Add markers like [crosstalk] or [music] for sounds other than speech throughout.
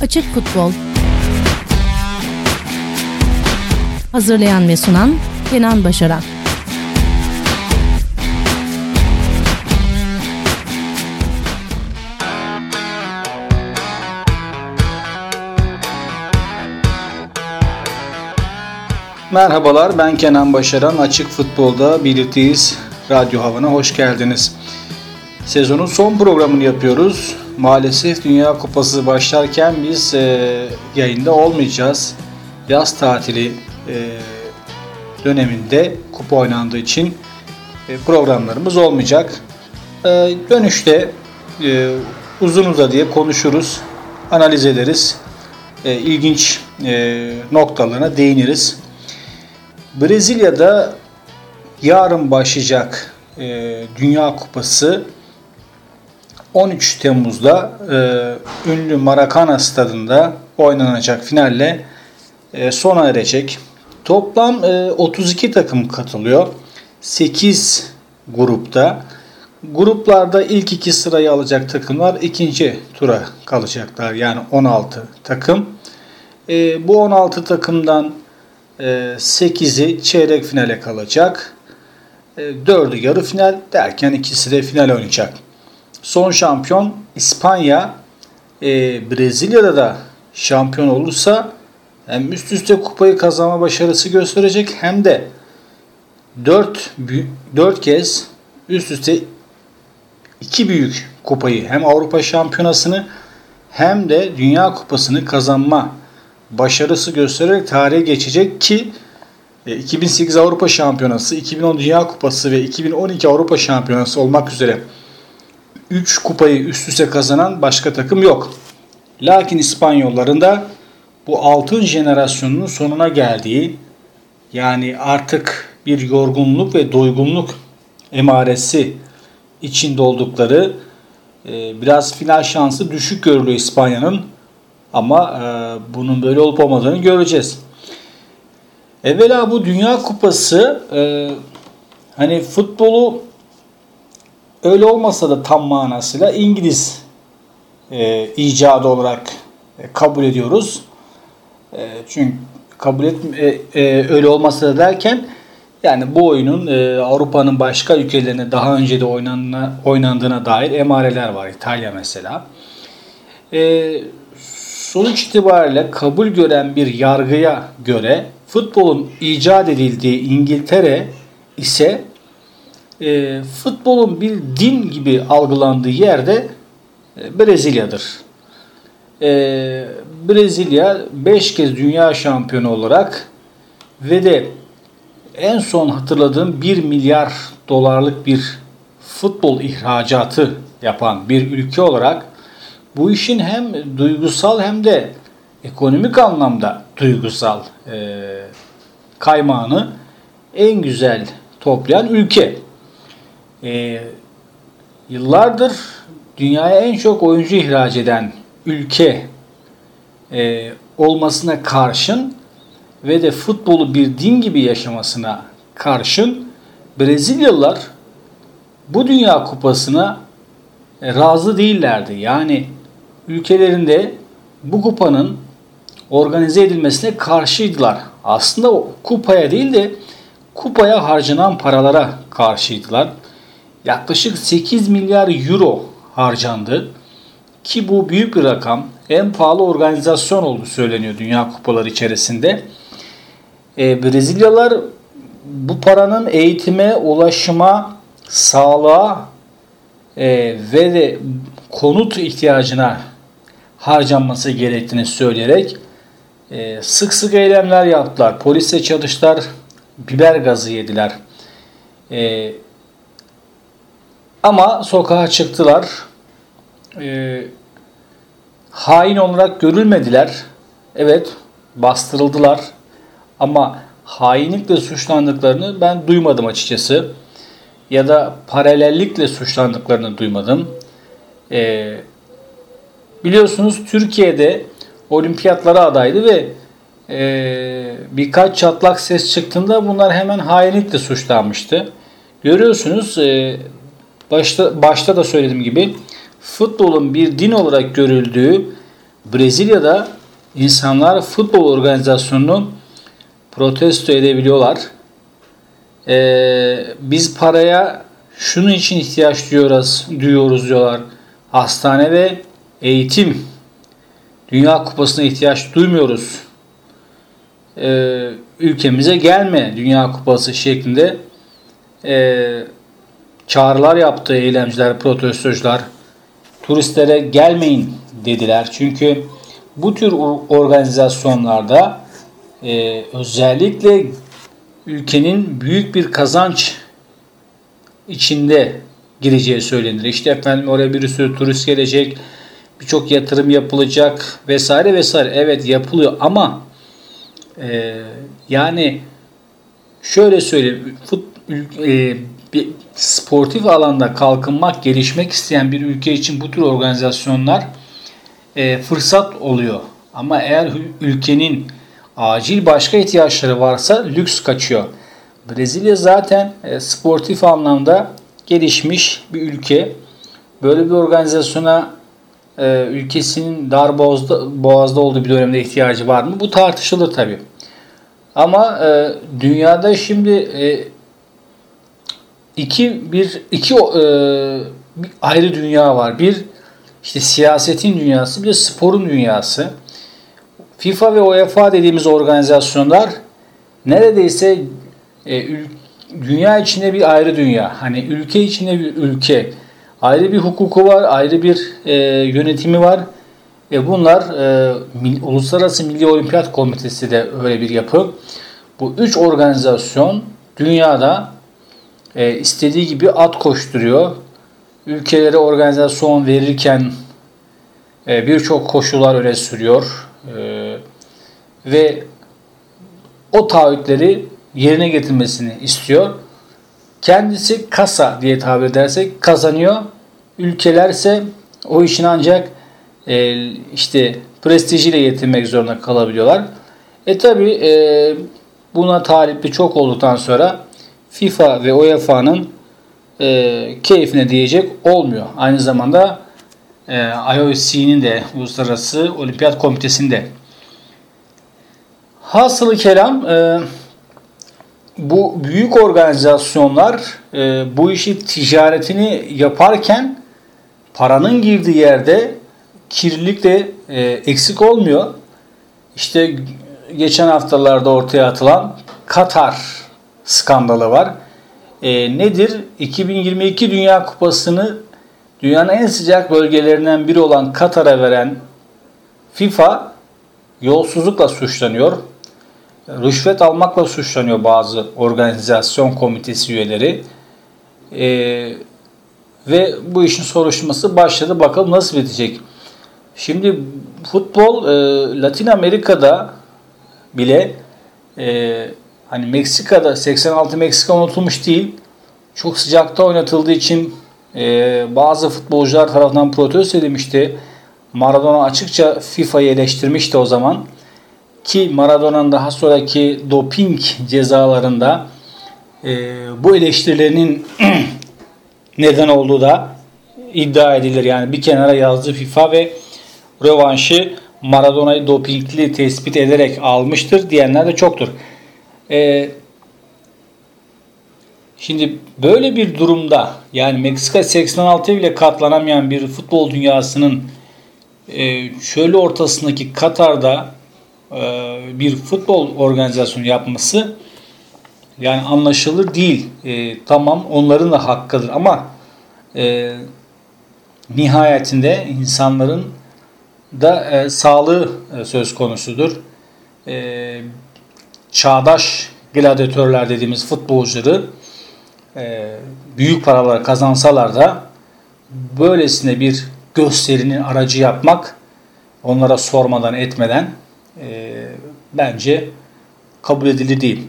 Açık Futbol Hazırlayan ve sunan Kenan Başaran Merhabalar ben Kenan Başaran. Açık Futbol'da birlikteyiz. Radyo Havan'a hoş geldiniz. Sezonun son programını yapıyoruz. Maalesef Dünya Kupası başlarken biz e, yayında olmayacağız. Yaz tatili e, döneminde kupa oynandığı için e, programlarımız olmayacak. E, dönüşte e, uzun uzadıya konuşuruz, analiz ederiz. E, ilginç e, noktalarına değiniriz. Brezilya'da yarın başlayacak e, Dünya Kupası 13 Temmuz'da e, ünlü Maracana stadında oynanacak finalle e, sona erecek. Toplam e, 32 takım katılıyor. 8 grupta. Gruplarda ilk iki sırayı alacak takımlar ikinci tura kalacaklar. Yani 16 takım. E, bu 16 takımdan 8'i e, çeyrek finale kalacak. 4'ü e, yarı final derken ikisi de final oynayacak. Son şampiyon İspanya. E, Brezilya'da da şampiyon olursa hem üst üste kupayı kazanma başarısı gösterecek hem de 4, 4 kez üst üste iki büyük kupayı hem Avrupa Şampiyonası'nı hem de Dünya Kupası'nı kazanma başarısı göstererek tarihe geçecek ki 2008 e, Avrupa Şampiyonası, 2010 Dünya Kupası ve 2012 Avrupa Şampiyonası olmak üzere 3 kupayı üst üste kazanan başka takım yok. Lakin İspanyolların da bu altın jenerasyonunun sonuna geldiği yani artık bir yorgunluk ve doygunluk emaresi içinde oldukları e, biraz final şansı düşük görülüyor İspanya'nın. Ama e, bunun böyle olup olmadığını göreceğiz. Evvela bu Dünya Kupası e, hani futbolu öyle olmasa da tam manasıyla İngiliz e, icadı olarak e, kabul ediyoruz. E, çünkü kabul et e, e, öyle olmasa da derken yani bu oyunun e, Avrupa'nın başka ülkelerine daha önce de oynandığına, oynandığına dair emareler var. İtalya mesela. E, sonuç itibariyle kabul gören bir yargıya göre futbolun icat edildiği İngiltere ise e, futbolun bir din gibi algılandığı yerde e, Brezilya'dır. E, Brezilya 5 kez dünya şampiyonu olarak ve de en son hatırladığım 1 milyar dolarlık bir futbol ihracatı yapan bir ülke olarak bu işin hem duygusal hem de ekonomik anlamda duygusal e, kaymağını en güzel toplayan ülke. E, yıllardır dünyaya en çok oyuncu ihraç eden ülke e, olmasına karşın ve de futbolu bir din gibi yaşamasına karşın Brezilyalılar bu Dünya Kupası'na e, razı değillerdi. Yani ülkelerinde bu kupanın organize edilmesine karşıydılar. Aslında kupaya değil de kupaya harcanan paralara karşıydılar. Yaklaşık 8 milyar euro harcandı. Ki bu büyük bir rakam. En pahalı organizasyon olduğu söyleniyor Dünya Kupaları içerisinde. E, Brezilyalar bu paranın eğitime, ulaşıma, sağlığa e, ve de konut ihtiyacına harcanması gerektiğini söyleyerek e, sık sık eylemler yaptılar. Polisle çalıştılar, biber gazı yediler. E, ama sokağa çıktılar. E, hain olarak görülmediler. Evet bastırıldılar. Ama hainlikle suçlandıklarını ben duymadım açıkçası. Ya da paralellikle suçlandıklarını duymadım. Ee, biliyorsunuz Türkiye'de olimpiyatlara adaydı ve e, birkaç çatlak ses çıktığında bunlar hemen hainlikle suçlanmıştı. Görüyorsunuz e, başta, başta da söylediğim gibi futbolun bir din olarak görüldüğü Brezilya'da insanlar futbol organizasyonunu protesto edebiliyorlar. Ee, biz paraya şunun için ihtiyaç duyuyoruz, duyuyoruz diyorlar. Hastane ve eğitim. Dünya Kupası'na ihtiyaç duymuyoruz. Ee, ülkemize gelme Dünya Kupası şeklinde e, çağrılar yaptı eylemciler, protestocular. Turistlere gelmeyin dediler. Çünkü bu tür organizasyonlarda e, özellikle ülkenin büyük bir kazanç içinde gireceği söylenir. İşte efendim oraya bir sürü turist gelecek, birçok yatırım yapılacak vesaire vesaire. Evet yapılıyor ama e, yani şöyle söyleyeyim fut, e, bir sportif alanda kalkınmak, gelişmek isteyen bir ülke için bu tür organizasyonlar e, fırsat oluyor. Ama eğer ülkenin acil başka ihtiyaçları varsa lüks kaçıyor. Brezilya zaten e, sportif anlamda gelişmiş bir ülke. Böyle bir organizasyona e, ülkesinin dar boğazda, boğazda olduğu bir dönemde ihtiyacı var mı? Bu tartışılır tabi. Ama e, dünyada şimdi e, iki bir iki e, bir ayrı dünya var. Bir işte siyasetin dünyası, bir de sporun dünyası. FIFA ve UEFA dediğimiz organizasyonlar neredeyse e, dünya içinde bir ayrı dünya. Hani ülke içinde bir ülke. Ayrı bir hukuku var, ayrı bir e, yönetimi var. Ve bunlar e, Uluslararası Milli Olimpiyat Komitesi de öyle bir yapı. Bu üç organizasyon dünyada e, istediği gibi at koşturuyor. Ülkelere organizasyon verirken e, birçok koşullar öne sürüyor. E, ve o taahhütleri yerine getirmesini istiyor. Kendisi kasa diye tabir edersek kazanıyor. Ülkelerse o işin ancak e, işte prestijiyle yetinmek zorunda kalabiliyorlar. E tabi e, buna talipli çok olduktan sonra FIFA ve UEFA'nın e, keyfine diyecek olmuyor. Aynı zamanda e, IOC'nin de Uluslararası Olimpiyat Komitesi'nde. Hasılı kelam e, bu büyük organizasyonlar e, bu işi ticaretini yaparken paranın girdiği yerde kirlilik de e, eksik olmuyor. İşte geçen haftalarda ortaya atılan Katar skandalı var. E, nedir? 2022 Dünya Kupası'nı dünyanın en sıcak bölgelerinden biri olan Katar'a veren FIFA yolsuzlukla suçlanıyor rüşvet almakla suçlanıyor bazı organizasyon komitesi üyeleri. E, ve bu işin soruşturması başladı. Bakalım nasıl bitecek. Şimdi futbol e, Latin Amerika'da bile e, hani Meksika'da 86 Meksika unutulmuş değil. Çok sıcakta oynatıldığı için e, bazı futbolcular tarafından protesto edilmişti. Maradona açıkça FIFA'yı eleştirmişti o zaman ki Maradona'nın daha sonraki doping cezalarında e, bu eleştirilerinin [clears throat] neden olduğu da iddia edilir. Yani bir kenara yazdı FIFA ve rövanşı Maradona'yı dopingli tespit ederek almıştır diyenler de çoktur. E, şimdi böyle bir durumda yani Meksika 86 bile katlanamayan bir futbol dünyasının e, şöyle ortasındaki Katar'da e, bir futbol organizasyonu yapması yani anlaşılır değil. E, tamam onların da hakkıdır ama e, nihayetinde insanların da e, sağlığı e, söz konusudur. E, çağdaş gladyatörler dediğimiz futbolcuları e, büyük paralar kazansalar da böylesine bir gösterinin aracı yapmak onlara sormadan etmeden e, bence kabul edilir değil.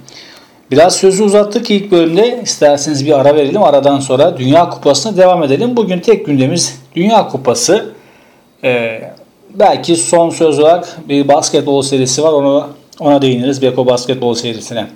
Biraz sözü uzattık ilk bölümde. İsterseniz bir ara verelim. Aradan sonra Dünya Kupası'na devam edelim. Bugün tek gündemimiz Dünya Kupası. Ee, belki son söz olarak bir basketbol serisi var. Ona, ona değiniriz. Beko basketbol serisine.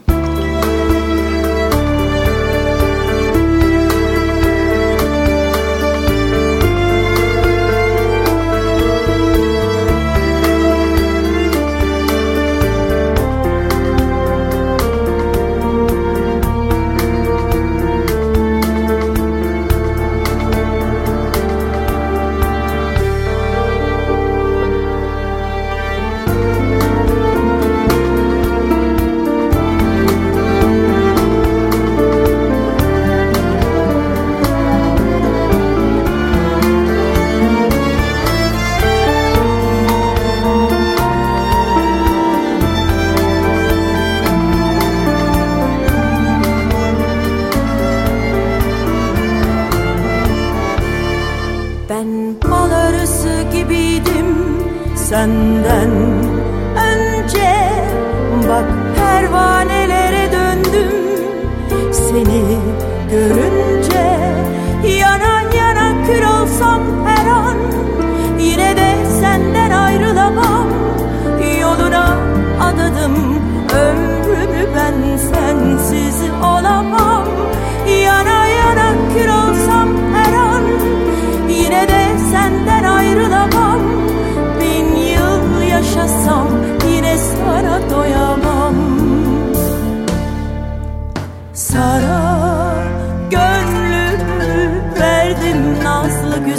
Olsam her an. Yine de senden ayrılamam. Yoluna adadım ömrümü ben sensiz olamam. Yana yana kül olsam her an. Yine de senden ayrılamam. Bin yıl yaşasam yine sana doyamam. Sana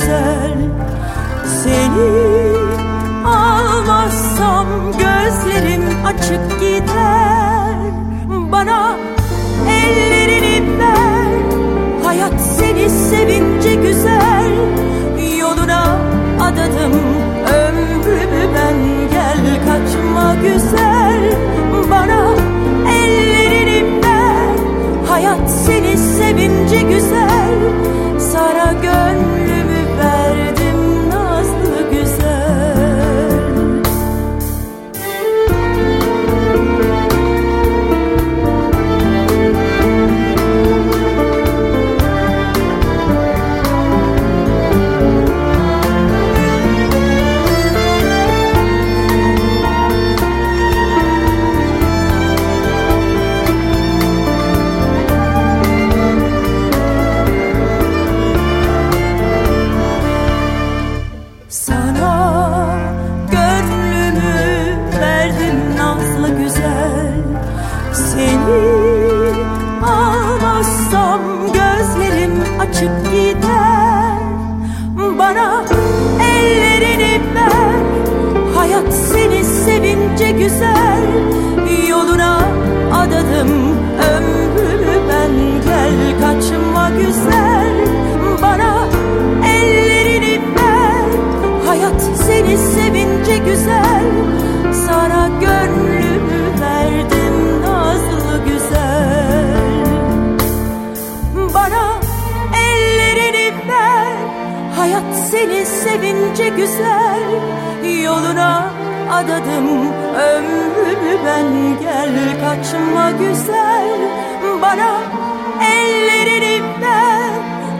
güzel. Seni almazsam gözlerim açık gider. Bana ellerini ver. Hayat seni sevince güzel sevince güzel. Sana gönlümü verdim nazlı güzel. Bana ellerini ver Hayat seni sevince güzel. Yoluna adadım ömrümü ben Gel kaçma güzel. Bana ellerini ver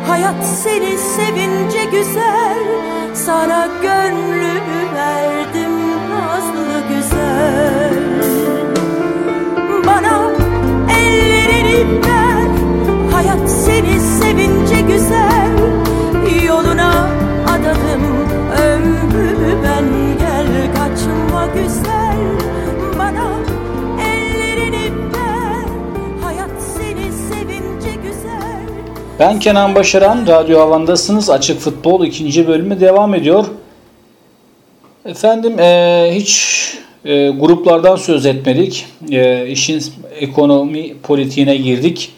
Hayat seni sevince güzel Sana gönlümü verdim nazlı güzel. Bana ellerini ver Hayat seni sevince güzel. Yoluna adadım ömrümü ben Gel kaçma güzel Ben Kenan Başaran, Radyo Havan'dasınız. Açık Futbol ikinci bölümü devam ediyor. Efendim e, hiç e, gruplardan söz etmedik. E, işin ekonomi politiğine girdik.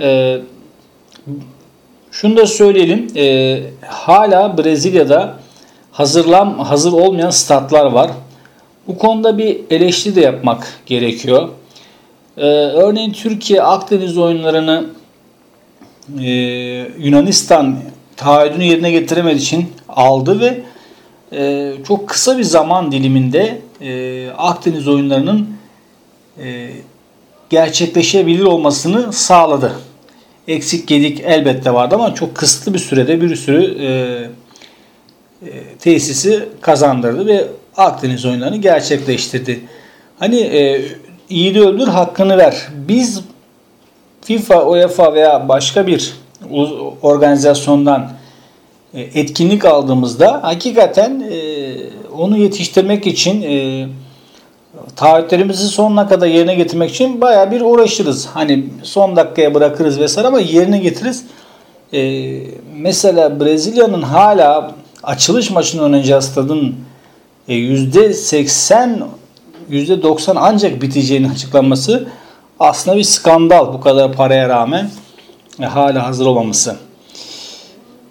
E, şunu da söyleyelim. E, hala Brezilya'da hazırlan hazır olmayan statlar var. Bu konuda bir eleştiri de yapmak gerekiyor. E, örneğin Türkiye Akdeniz oyunlarını e, Yunanistan taahhüdünü yerine getiremediği için aldı ve e, çok kısa bir zaman diliminde e, Akdeniz oyunlarının e, gerçekleşebilir olmasını sağladı. Eksik gedik elbette vardı ama çok kısıtlı bir sürede bir sürü e, e, tesisi kazandırdı ve Akdeniz oyunlarını gerçekleştirdi. Hani e, iyi de öldür hakkını ver. Biz FIFA, UEFA veya başka bir organizasyondan e, etkinlik aldığımızda hakikaten e, onu yetiştirmek için e, taahhütlerimizi sonuna kadar yerine getirmek için baya bir uğraşırız. Hani son dakikaya bırakırız vesaire ama yerine getiririz. Mesela Brezilya'nın hala açılış maçının oynayacağı stadın %80 %90 ancak biteceğini açıklanması aslında bir skandal bu kadar paraya rağmen hala hazır olmaması.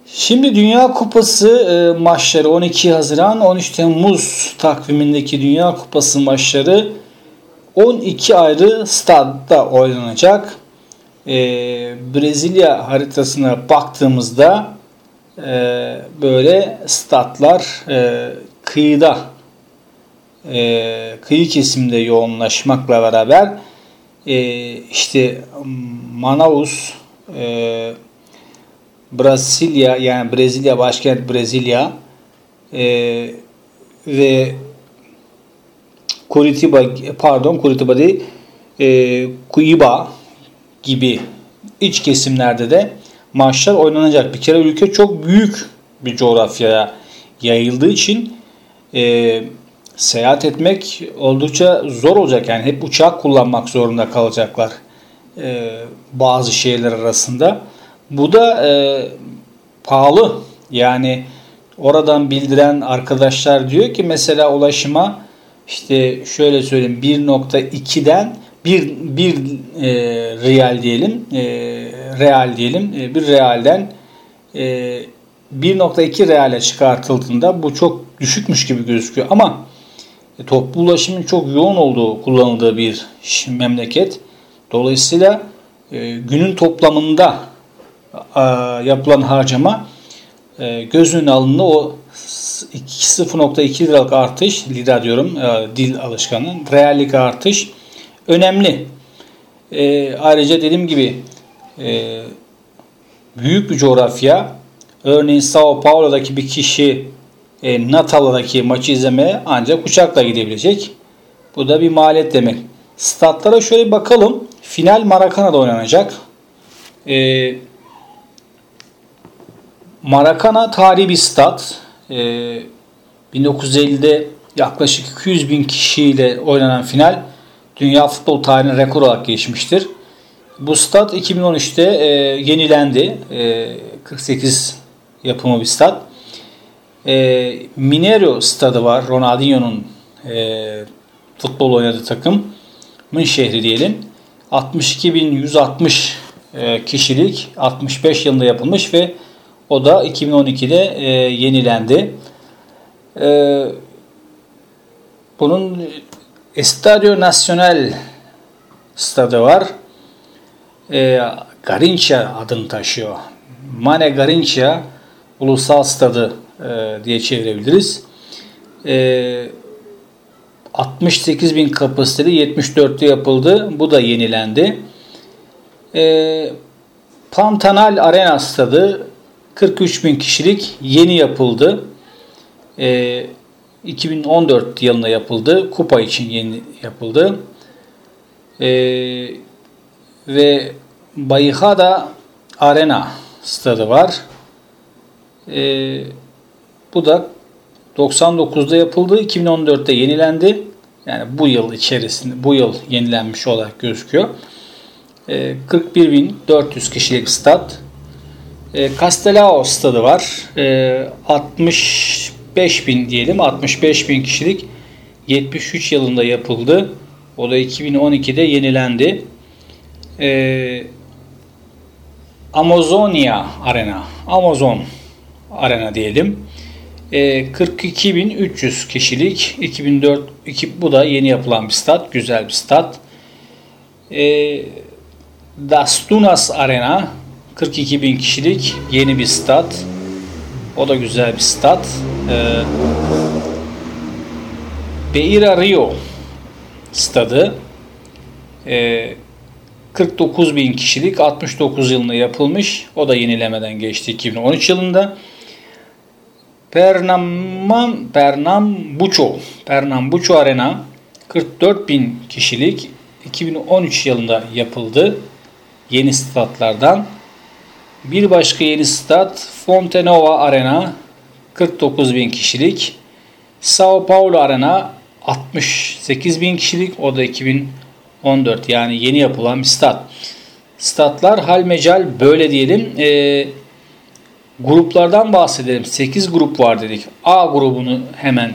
Şimdi Dünya Kupası e, maçları 12 Haziran 13 Temmuz takvimindeki Dünya Kupası maçları 12 ayrı stadda oynanacak. E, Brezilya haritasına baktığımızda e, böyle statlar e, kıyıda e, kıyı kesimde yoğunlaşmakla beraber e, işte Manaus e, Brasilia yani Brezilya başkent Brezilya e, ve Curitiba pardon Curitiba değil e, Cuiba gibi iç kesimlerde de maçlar oynanacak. Bir kere ülke çok büyük bir coğrafyaya yayıldığı için e, seyahat etmek oldukça zor olacak. Yani hep uçak kullanmak zorunda kalacaklar e, bazı şehirler arasında. Bu da e, pahalı. Yani oradan bildiren arkadaşlar diyor ki mesela ulaşıma işte şöyle söyleyeyim 1.2'den bir, bir e, real diyelim e, real diyelim e, bir realden e, 1.2 reale çıkartıldığında bu çok düşükmüş gibi gözüküyor ama toplu ulaşımın çok yoğun olduğu kullanıldığı bir memleket. Dolayısıyla e, günün toplamında e, yapılan harcama e, göz önüne alındı. O 0.2 liralık artış, lira diyorum e, dil alışkanlığı, reallik artış önemli. E, ayrıca dediğim gibi e, büyük bir coğrafya. Örneğin Sao Paulo'daki bir kişi e, Natal'daki maçı izlemeye ancak uçakla gidebilecek. Bu da bir maliyet demek. Statlara şöyle bakalım. Final Maracana'da oynanacak. E, Maracana tarihi bir stat. E, 1950'de yaklaşık 200 bin kişiyle oynanan final dünya futbol tarihine rekor olarak geçmiştir. Bu stat 2013'te e, yenilendi. E, 48 yapımı bir stat. E, Mineiro stadı var. Ronaldinho'nun e, futbol oynadığı takımın şehri diyelim. 62.160 e, kişilik 65 yılında yapılmış ve o da 2012'de e, yenilendi. E, bunun Estadio Nacional stadı var. E, Garincha adını taşıyor. Mane Garincha Ulusal Stadı e, diye çevirebiliriz. E, 68 bin kapasiteli 74'te yapıldı. Bu da yenilendi. E, Pantanal Arena Stadı 43 bin kişilik yeni yapıldı. E, 2014 yılında yapıldı. Kupa için yeni yapıldı. E, ve Bayhada Arena stadı var. E, bu da 99'da yapıldı. 2014'te yenilendi. Yani bu yıl içerisinde bu yıl yenilenmiş olarak gözüküyor. E, 41.400 kişilik stat. E, Castelao stadı var. E, 65 bin diyelim. 65 bin kişilik 73 yılında yapıldı. O da 2012'de yenilendi. Amazonia Arena. Amazon Arena diyelim. E, 42.300 kişilik 2004 iki, bu da yeni yapılan bir stat. Güzel bir stat. E, Dastunas Arena 42.000 kişilik yeni bir stat. O da güzel bir stat. E, Beira Rio stadı. E, 49 bin kişilik 69 yılında yapılmış. O da yenilemeden geçti 2013 yılında. Pernambuco, Pernambuco, Pernambuco Arena 44 bin kişilik 2013 yılında yapıldı. Yeni statlardan. Bir başka yeni stat Fontenova Arena 49 bin kişilik. Sao Paulo Arena 68 bin kişilik. O da 2014 yani yeni yapılan bir stat. Statlar hal mecal böyle diyelim. Ee, gruplardan bahsedelim. 8 grup var dedik. A grubunu hemen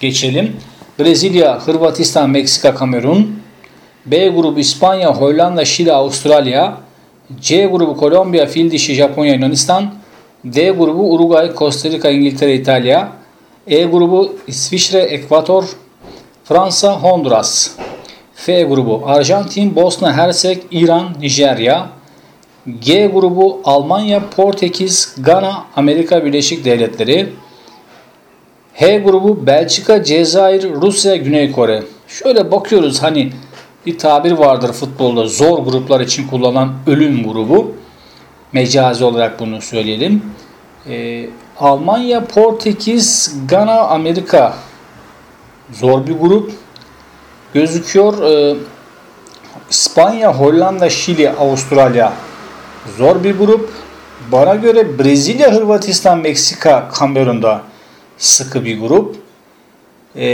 geçelim. Brezilya, Hırvatistan, Meksika, Kamerun. B grubu İspanya, Hollanda, Şili, Avustralya. C grubu Kolombiya, Fil dişi, Japonya, Yunanistan. D grubu Uruguay, Costa Rica, İngiltere, İtalya. E grubu İsviçre, Ekvator, Fransa, Honduras. F grubu Arjantin, Bosna, Hersek, İran, Nijerya. G grubu Almanya, Portekiz, Gana, Amerika Birleşik Devletleri. H grubu Belçika, Cezayir, Rusya, Güney Kore. Şöyle bakıyoruz hani bir tabir vardır futbolda zor gruplar için kullanılan ölüm grubu. Mecazi olarak bunu söyleyelim. Ee, Almanya, Portekiz, Gana, Amerika zor bir grup gözüküyor. Ee, İspanya, Hollanda, Şili, Avustralya zor bir grup. Bana göre Brezilya, Hırvatistan, Meksika, Kamerun'da sıkı bir grup. Ee,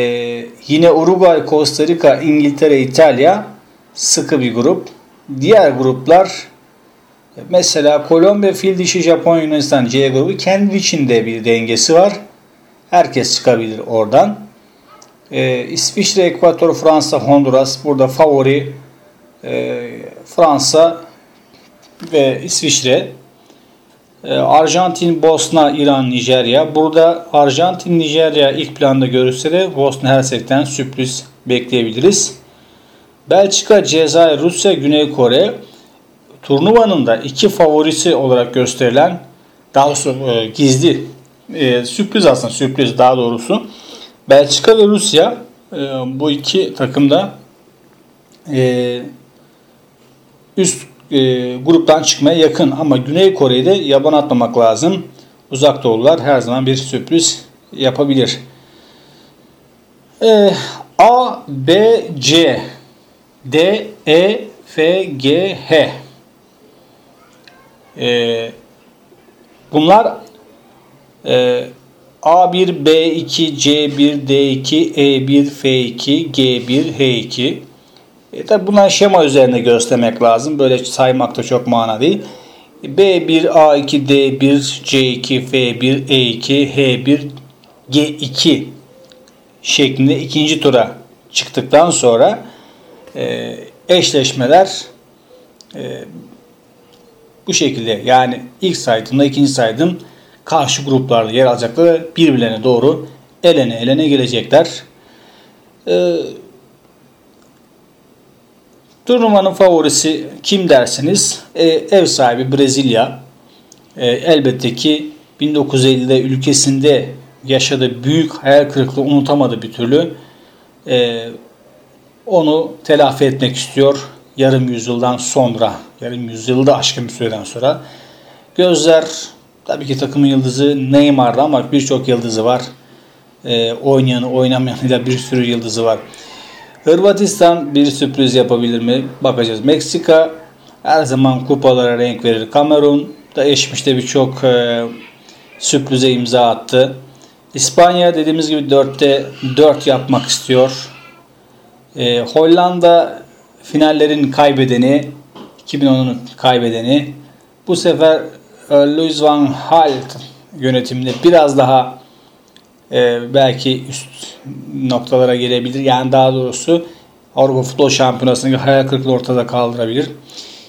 yine Uruguay, Costa Rica, İngiltere, İtalya sıkı bir grup. Diğer gruplar mesela Kolombiya, Fil Dişi, Japonya, Yunanistan C grubu kendi içinde bir dengesi var. Herkes çıkabilir oradan. Ee, İsviçre, Ekvator, Fransa, Honduras burada favori e, Fransa ve İsviçre. Ee, Arjantin, Bosna, İran, Nijerya. Burada Arjantin, Nijerya ilk planda görülse de Bosna Hersek'ten sürpriz bekleyebiliriz. Belçika, Cezayir, Rusya, Güney Kore turnuvanın da iki favorisi olarak gösterilen daha doğrusu e, gizli e, sürpriz aslında sürpriz daha doğrusu Belçika ve Rusya e, bu iki takımda e, üst e, gruptan çıkmaya yakın ama Güney Kore'yi de yaban atmamak lazım. Uzak doğular her zaman bir sürpriz yapabilir. E, A, B, C, D, E, F, G, H. E, bunlar e, A1, B2, C1, D2, E1, F2, G1, H2. E tabi bunlar şema üzerinde göstermek lazım. Böyle saymak da çok mana değil. B1, A2, D1, C2, F1, E2, H1, G2 şeklinde ikinci tura çıktıktan sonra e, eşleşmeler e, bu şekilde yani ilk saydığımda ikinci saydım karşı gruplarda yer alacaklar birbirlerine doğru elene elene gelecekler. Ee, turnuvanın favorisi kim derseniz e, ev sahibi Brezilya. E, elbette ki 1950'de ülkesinde yaşadığı büyük hayal kırıklığı unutamadı bir türlü. E, onu telafi etmek istiyor yarım yüzyıldan sonra, yarım yüzyılda aşkın bir süreden sonra. Gözler Tabii ki takımın yıldızı Neymar'da ama birçok yıldızı var. E, oynayanı oynamayanıyla bir sürü yıldızı var. Hırvatistan bir sürpriz yapabilir mi? Bakacağız. Meksika her zaman kupalara renk verir. Kamerun da eşmişte birçok e, sürprize imza attı. İspanya dediğimiz gibi 4'te 4 yapmak istiyor. E, Hollanda finallerin kaybedeni 2010'un kaybedeni. Bu sefer e, Louis van Gaal yönetiminde biraz daha e, belki üst noktalara gelebilir. Yani daha doğrusu Avrupa Futbol Şampiyonası'nı hayal kırıklığı ortada kaldırabilir.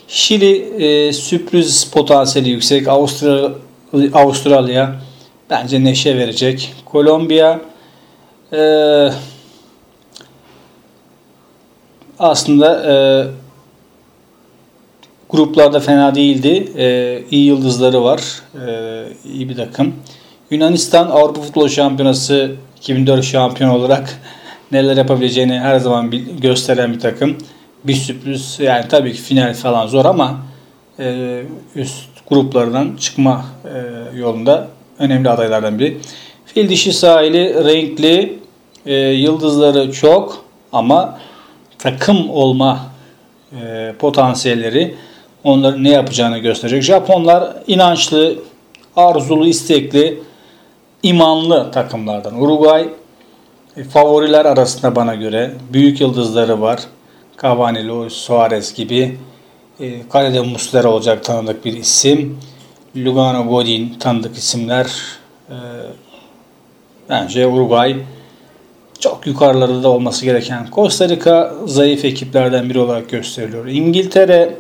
Şili e, sürpriz potansiyeli yüksek. Avustralya, Avustralya bence neşe verecek. Kolombiya e, aslında e, Gruplarda fena değildi. Ee, iyi yıldızları var. Ee, iyi bir takım. Yunanistan Avrupa Futbol Şampiyonası 2004 şampiyon olarak neler yapabileceğini her zaman gösteren bir takım. Bir sürpriz yani tabii ki final falan zor ama e, üst gruplardan çıkma e, yolunda önemli adaylardan biri. Fil dişi sahili renkli e, yıldızları çok ama takım olma e, potansiyelleri onların ne yapacağını gösterecek. Japonlar inançlı, arzulu, istekli, imanlı takımlardan. Uruguay e, favoriler arasında bana göre büyük yıldızları var. Cavani, Luis Suarez gibi. E, kalede Muslera olacak tanıdık bir isim. Lugano, Godin tanıdık isimler. E, bence Uruguay çok yukarılarda da olması gereken. Costa Rica zayıf ekiplerden biri olarak gösteriliyor. İngiltere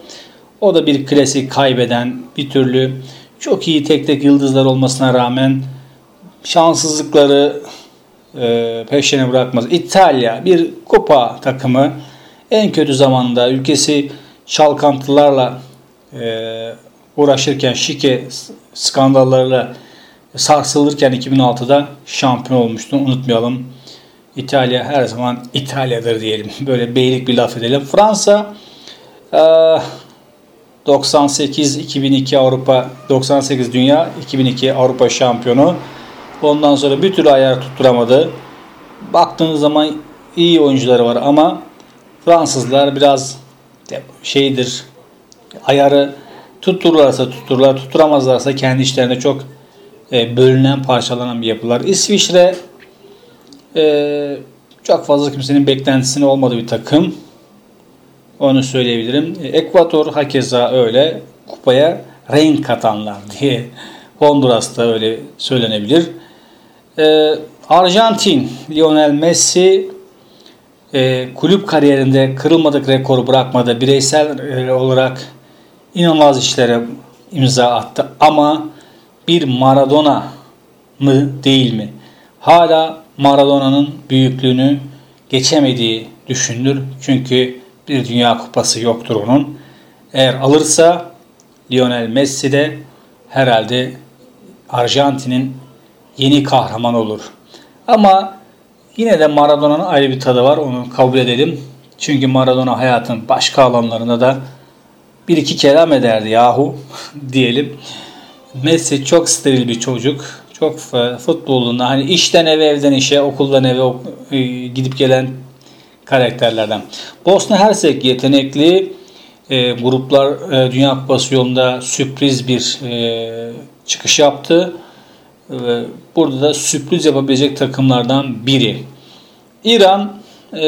o da bir klasik kaybeden bir türlü çok iyi tek tek yıldızlar olmasına rağmen şanssızlıkları e, peşine bırakmaz. İtalya bir kupa takımı en kötü zamanda ülkesi çalkantılarla e, uğraşırken şike skandallarıyla sarsılırken 2006'da şampiyon olmuştu. Unutmayalım. İtalya her zaman İtalya'dır diyelim. [laughs] Böyle beylik bir laf edelim. Fransa 98 2002 Avrupa 98 Dünya 2002 Avrupa şampiyonu. Ondan sonra bir türlü ayar tutturamadı. Baktığınız zaman iyi oyuncuları var ama Fransızlar biraz şeydir ayarı tuttururlarsa tuttururlar tutturamazlarsa kendi işlerinde çok e, bölünen parçalanan bir yapılar. İsviçre e, çok fazla kimsenin beklentisine olmadığı bir takım. Onu söyleyebilirim. Ekvator hakeza öyle kupaya renk katanlar diye Honduras'ta öyle söylenebilir. Ee, Arjantin, Lionel Messi e, kulüp kariyerinde kırılmadık rekoru bırakmadı. Bireysel e, olarak inanılmaz işlere imza attı. Ama bir Maradona mı değil mi? Hala Maradona'nın büyüklüğünü geçemediği düşünülür. Çünkü bir dünya kupası yoktur onun. Eğer alırsa Lionel Messi de herhalde Arjantin'in yeni kahraman olur. Ama yine de Maradona'nın ayrı bir tadı var. Onu kabul edelim. Çünkü Maradona hayatın başka alanlarında da bir iki kelam ederdi yahu [laughs] diyelim. Messi çok steril bir çocuk. Çok futbolunda hani işten eve evden işe okuldan eve e, gidip gelen karakterlerden. Bosna Hersek yetenekli e, gruplar e, Dünya Kupası yolunda sürpriz bir e, çıkış yaptı. E, burada da sürpriz yapabilecek takımlardan biri. İran e,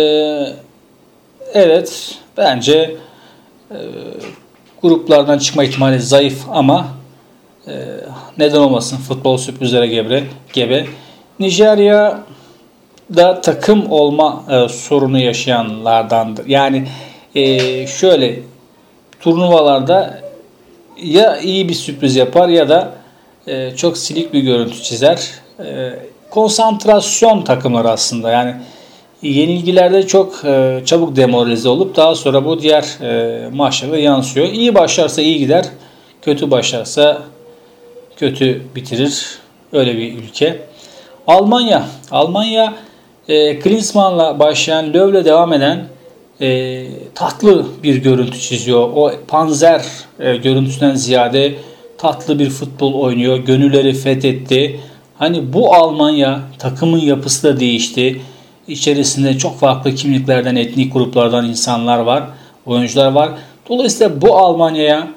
evet bence e, gruplardan çıkma ihtimali zayıf ama e, neden olmasın futbol sürprizlere gebe. gebe. Nijerya da takım olma e, sorunu yaşayanlardandır. Yani e, şöyle turnuvalarda ya iyi bir sürpriz yapar ya da e, çok silik bir görüntü çizer. E, konsantrasyon takımları aslında yani yenilgilerde çok e, çabuk demoralize olup daha sonra bu diğer e, maçlara yansıyor. İyi başlarsa iyi gider, kötü başlarsa kötü bitirir. Öyle bir ülke. Almanya. Almanya e, Klinsmann'la başlayan, Löw'le devam eden e, tatlı bir görüntü çiziyor. O panzer e, görüntüsünden ziyade tatlı bir futbol oynuyor. Gönülleri fethetti. Hani bu Almanya takımın yapısı da değişti. İçerisinde çok farklı kimliklerden, etnik gruplardan insanlar var, oyuncular var. Dolayısıyla bu Almanya'ya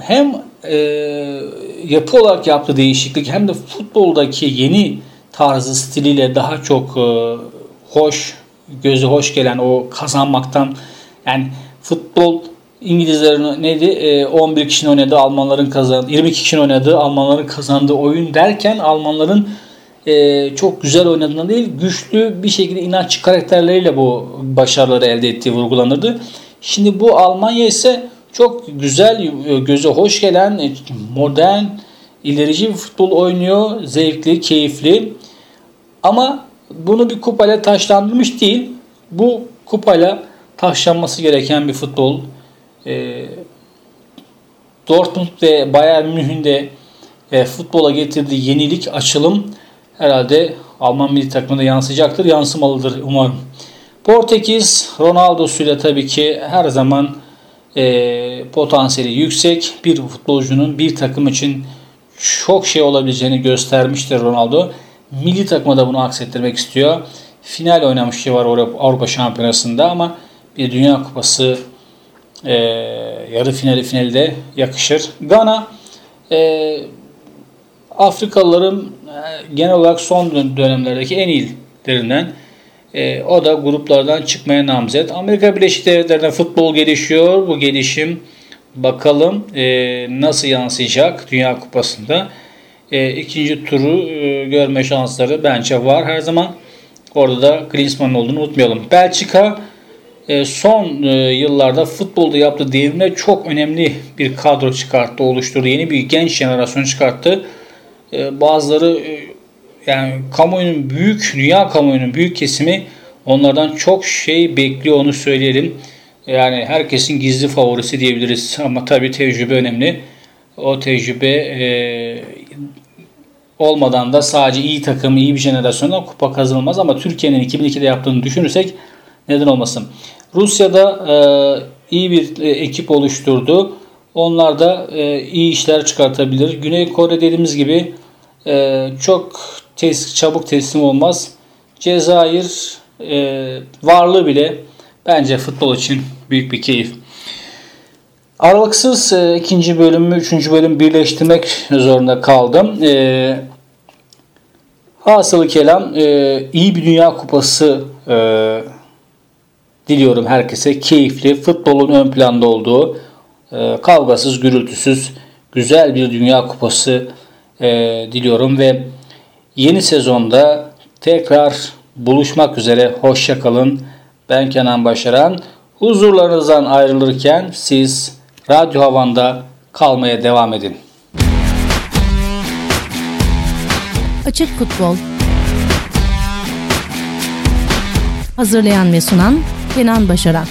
hem e, yapı olarak yaptığı değişiklik hem de futboldaki yeni tarzı stiliyle daha çok e, hoş, gözü hoş gelen o kazanmaktan yani futbol İngilizlerin neydi? E, 11 kişinin oynadığı Almanların kazandığı 22 kişinin oynadığı Almanların kazandığı oyun derken Almanların e, çok güzel oynadığından değil güçlü bir şekilde inatçı karakterleriyle bu başarıları elde ettiği vurgulanırdı. Şimdi bu Almanya ise çok güzel, göze hoş gelen, modern, ilerici bir futbol oynuyor. Zevkli, keyifli. Ama bunu bir kupayla taşlandırmış değil. Bu kupayla taşlanması gereken bir futbol. E, Dortmund ve Bayern Münih'in de e, futbola getirdiği yenilik, açılım herhalde Alman milli takımına yansıyacaktır. Yansımalıdır umarım. Portekiz Ronaldo'suyla tabii ki her zaman e, potansiyeli yüksek bir futbolcunun bir takım için çok şey olabileceğini göstermiştir Ronaldo. Milli takıma da bunu aksettirmek istiyor. Final oynamışlığı var Avrupa Şampiyonası'nda ama bir Dünya Kupası e, yarı finali finalde yakışır. Gana e, Afrikalıların e, genel olarak son dönemlerdeki en iyilerinden. E, o da gruplardan çıkmaya namzet. Amerika Birleşik Devletleri'nde futbol gelişiyor. Bu gelişim bakalım e, nasıl yansıyacak Dünya Kupası'nda e, ikinci turu e, görme şansları bence var her zaman. Orada da Griezmann'ın olduğunu unutmayalım. Belçika son e, yıllarda futbolda yaptığı devrimle çok önemli bir kadro çıkarttı, oluşturdu. Yeni bir genç jenerasyon çıkarttı. E, bazıları e, yani kamuoyunun büyük, dünya kamuoyunun büyük kesimi onlardan çok şey bekliyor onu söyleyelim. Yani herkesin gizli favorisi diyebiliriz [laughs] ama tabii tecrübe önemli. o tecrübe e, olmadan da sadece iyi takım, iyi bir jenerasyonda kupa kazanılmaz ama Türkiye'nin 2002'de yaptığını düşünürsek neden olmasın. Rusya'da e, iyi bir e, ekip oluşturdu. Onlar da e, iyi işler çıkartabilir. Güney Kore dediğimiz gibi e, çok tes çabuk teslim olmaz. Cezayir e, varlığı bile bence futbol için büyük bir keyif. Aralıksız e, ikinci bölümü, üçüncü bölüm birleştirmek zorunda kaldım. E, hasılı kelam e, iyi bir dünya kupası e, diliyorum herkese. Keyifli, futbolun ön planda olduğu, e, kavgasız, gürültüsüz, güzel bir dünya kupası e, diliyorum ve yeni sezonda tekrar buluşmak üzere. Hoşça kalın. Ben Kenan Başaran. Huzurlarınızdan ayrılırken siz Radyo Havan'da kalmaya devam edin. Açık Futbol Hazırlayan ve sunan Kenan Başaran